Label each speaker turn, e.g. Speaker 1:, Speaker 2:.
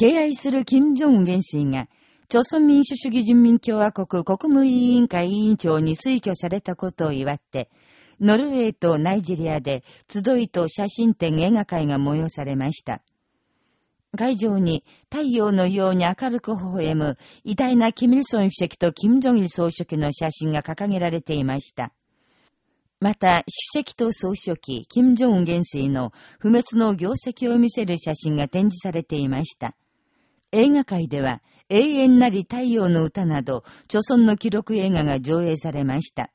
Speaker 1: 敬愛する金正恩元帥が、朝鮮民主主義人民共和国国務委員会委員長に推挙されたことを祝って、ノルウェーとナイジェリアで集いと写真展映画会が催されました。会場に太陽のように明るく微笑む偉大なキミルソン主席とキム・ジョギル総書記の写真が掲げられていました。また、主席と総書記、金正恩元帥の不滅の業績を見せる写真が展示されていました。映画界では、永遠なり太陽の歌など、著村の記録映画が上映されました。